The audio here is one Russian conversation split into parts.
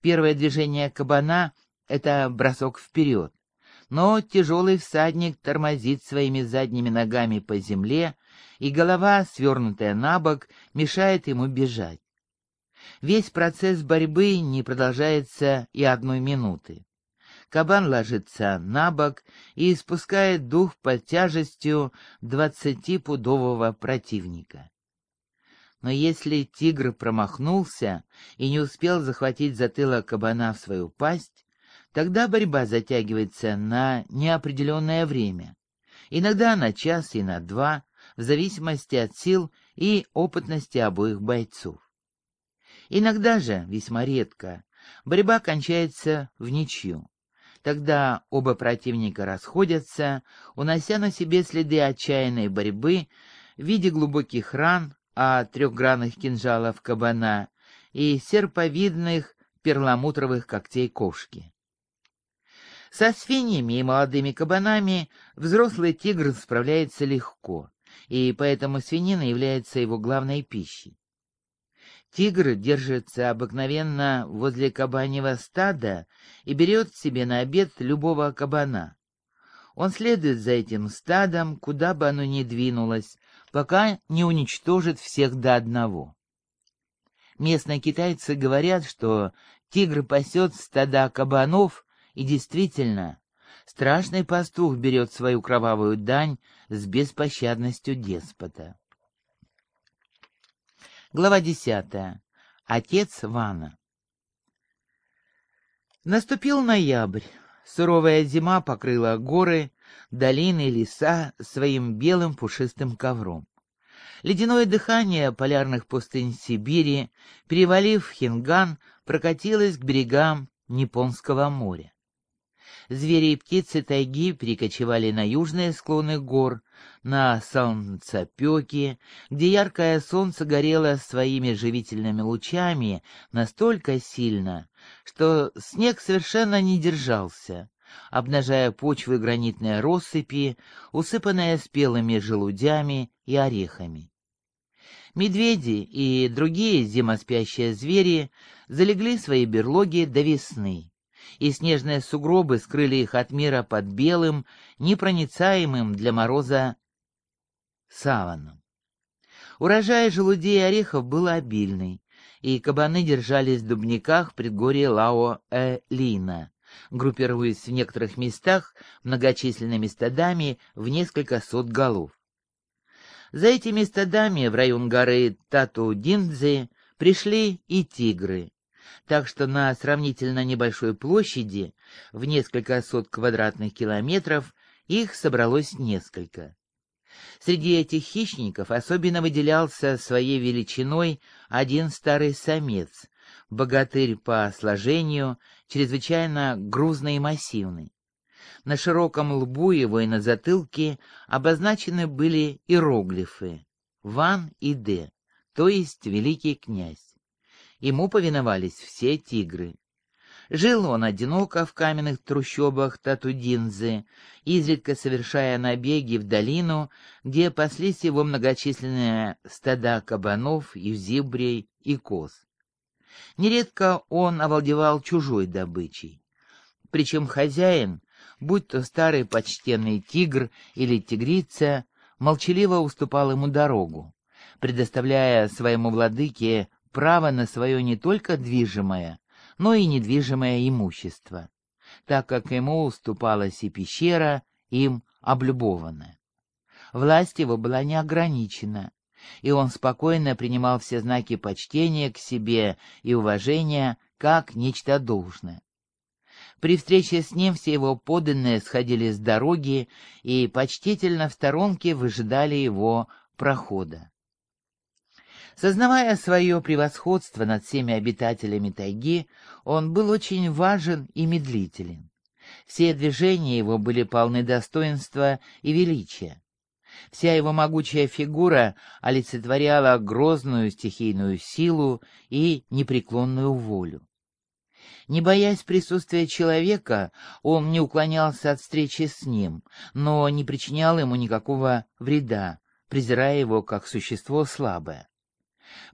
Первое движение кабана — это бросок вперед, но тяжелый всадник тормозит своими задними ногами по земле, и голова, свернутая на бок, мешает ему бежать. Весь процесс борьбы не продолжается и одной минуты. Кабан ложится на бок и испускает дух под тяжестью двадцатипудового противника. Но если тигр промахнулся и не успел захватить затылок кабана в свою пасть, тогда борьба затягивается на неопределенное время, иногда на час и на два, в зависимости от сил и опытности обоих бойцов. Иногда же, весьма редко, борьба кончается в ничью. Тогда оба противника расходятся, унося на себе следы отчаянной борьбы в виде глубоких ран от трехгранных кинжалов кабана и серповидных перламутровых когтей кошки. Со свиньями и молодыми кабанами взрослый тигр справляется легко, и поэтому свинина является его главной пищей. Тигр держится обыкновенно возле кабаньего стада и берет себе на обед любого кабана. Он следует за этим стадом, куда бы оно ни двинулось, пока не уничтожит всех до одного. Местные китайцы говорят, что тигр пасет стада кабанов, и действительно, страшный пастух берет свою кровавую дань с беспощадностью деспота. Глава десятая. Отец Вана. Наступил ноябрь. Суровая зима покрыла горы, долины, леса своим белым пушистым ковром. Ледяное дыхание полярных пустынь Сибири, перевалив Хинган, прокатилось к берегам Японского моря. Звери и птицы тайги перекочевали на южные склоны гор, на солнцепеки, где яркое солнце горело своими живительными лучами настолько сильно, что снег совершенно не держался, обнажая почвы гранитной россыпи, усыпанные спелыми желудями и орехами. Медведи и другие зимоспящие звери залегли в свои берлоги до весны и снежные сугробы скрыли их от мира под белым, непроницаемым для мороза саваном. Урожай желудей и орехов был обильный, и кабаны держались в дубниках в предгорье Лао-э-Лина, группируясь в некоторых местах многочисленными стадами в несколько сот голов. За этими стадами в район горы Тату-Диндзе пришли и тигры, так что на сравнительно небольшой площади, в несколько сот квадратных километров, их собралось несколько. Среди этих хищников особенно выделялся своей величиной один старый самец, богатырь по сложению, чрезвычайно грузный и массивный. На широком лбу его и на затылке обозначены были иероглифы «Ван» и «Д», то есть «Великий князь». Ему повиновались все тигры. Жил он одиноко в каменных трущобах Татудинзы, изредка совершая набеги в долину, где паслись его многочисленные стада кабанов, и зибрей и коз. Нередко он овладевал чужой добычей. Причем хозяин, будь то старый почтенный тигр или тигрица, молчаливо уступал ему дорогу, предоставляя своему владыке право на свое не только движимое, но и недвижимое имущество, так как ему уступалась и пещера, им облюбованная. Власть его была неограничена, и он спокойно принимал все знаки почтения к себе и уважения как нечто должное. При встрече с ним все его подданные сходили с дороги и почтительно в сторонке выжидали его прохода. Сознавая свое превосходство над всеми обитателями тайги, он был очень важен и медлителен. Все движения его были полны достоинства и величия. Вся его могучая фигура олицетворяла грозную стихийную силу и непреклонную волю. Не боясь присутствия человека, он не уклонялся от встречи с ним, но не причинял ему никакого вреда, презирая его как существо слабое.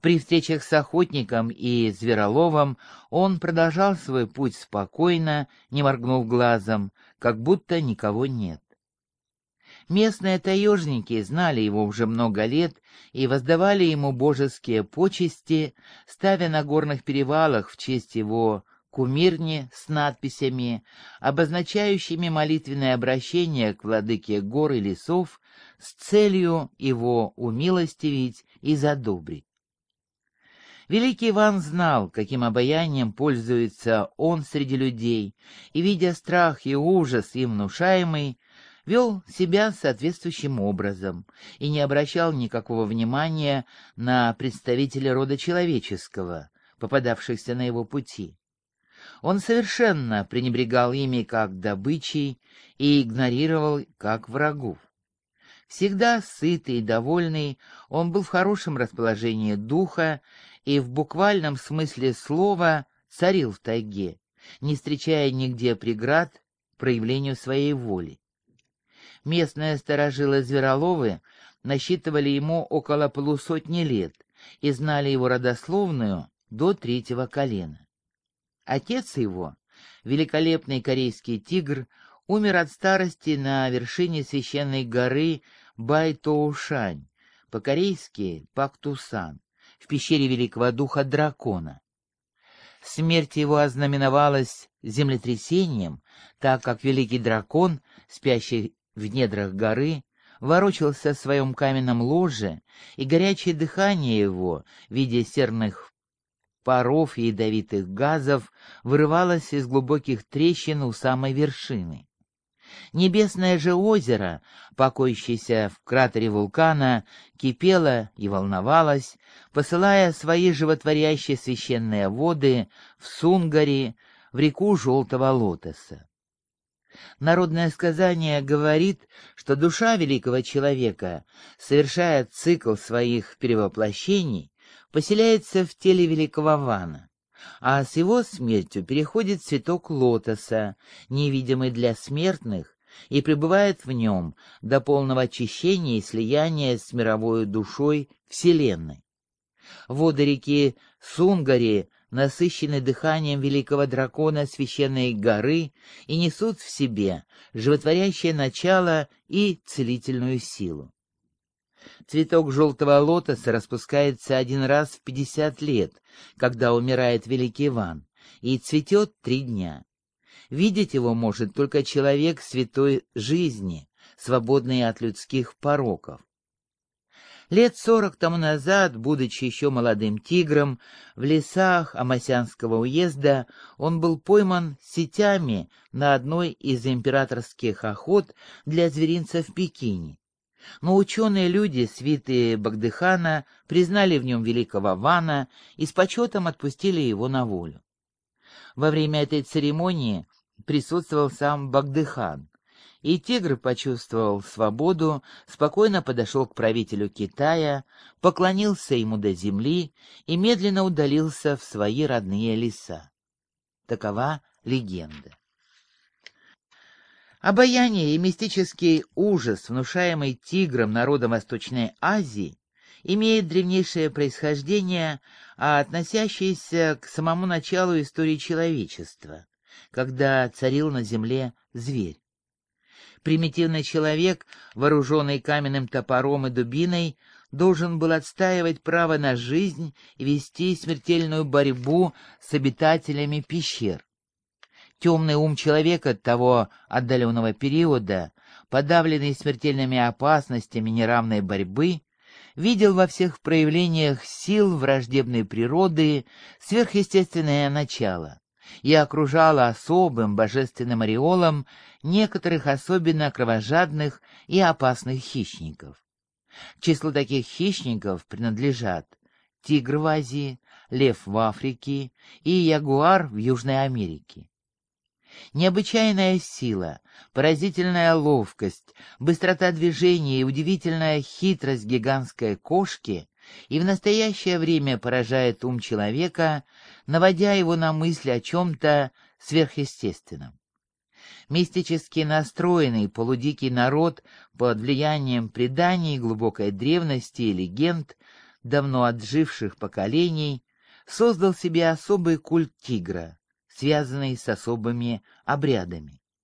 При встречах с охотником и звероловом он продолжал свой путь спокойно, не моргнув глазом, как будто никого нет. Местные таежники знали его уже много лет и воздавали ему божеские почести, ставя на горных перевалах в честь его кумирни с надписями, обозначающими молитвенное обращение к владыке гор и лесов с целью его умилостивить и задобрить. Великий Иван знал, каким обаянием пользуется он среди людей, и, видя страх и ужас им внушаемый, вел себя соответствующим образом и не обращал никакого внимания на представителей рода человеческого, попадавшихся на его пути. Он совершенно пренебрегал ими как добычей и игнорировал как врагов. Всегда сытый и довольный, он был в хорошем расположении духа и в буквальном смысле слова царил в тайге, не встречая нигде преград проявлению своей воли. Местные сторожилы Звероловы насчитывали ему около полусотни лет и знали его родословную до третьего колена. Отец его, великолепный корейский тигр, умер от старости на вершине священной горы Байтоушань, по-корейски Пактусан, в пещере великого духа дракона. Смерть его ознаменовалась землетрясением, так как великий дракон, спящий в недрах горы, ворочался в своем каменном ложе, и горячее дыхание его, в виде серных паров и ядовитых газов, вырывалось из глубоких трещин у самой вершины. Небесное же озеро, покоящееся в кратере вулкана, кипело и волновалось, посылая свои животворящие священные воды в Сунгари, в реку Желтого Лотоса. Народное сказание говорит, что душа великого человека, совершая цикл своих перевоплощений, поселяется в теле великого Вана, а с его смертью переходит цветок лотоса, невидимый для смертных, и пребывает в нем до полного очищения и слияния с мировой душой Вселенной. Воды реки Сунгари насыщены дыханием великого дракона священной горы и несут в себе животворящее начало и целительную силу. Цветок желтого лотоса распускается один раз в пятьдесят лет, когда умирает великий Иван, и цветет три дня. Видеть его может только человек святой жизни, свободный от людских пороков. Лет сорок тому назад, будучи еще молодым тигром, в лесах Амасянского уезда он был пойман сетями на одной из императорских охот для зверинца в Пекине. Но ученые люди, свитые Багдыхана, признали в нем великого Вана и с почетом отпустили его на волю. Во время этой церемонии присутствовал сам Багдыхан, и тигр почувствовал свободу, спокойно подошел к правителю Китая, поклонился ему до земли и медленно удалился в свои родные леса. Такова легенда. Обаяние и мистический ужас, внушаемый тигром народом Восточной Азии, имеет древнейшее происхождение, а относящееся к самому началу истории человечества, когда царил на земле зверь. Примитивный человек, вооруженный каменным топором и дубиной, должен был отстаивать право на жизнь и вести смертельную борьбу с обитателями пещер. Темный ум человека того отдаленного периода, подавленный смертельными опасностями неравной борьбы, видел во всех проявлениях сил враждебной природы сверхъестественное начало и окружала особым божественным ореолом некоторых особенно кровожадных и опасных хищников. К числу таких хищников принадлежат тигр в Азии, лев в Африке и ягуар в Южной Америке. Необычайная сила, поразительная ловкость, быстрота движения и удивительная хитрость гигантской кошки и в настоящее время поражает ум человека, наводя его на мысли о чем-то сверхъестественном. Мистически настроенный полудикий народ под влиянием преданий глубокой древности и легенд давно отживших поколений создал себе особый культ тигра, связанный с особыми обрядами.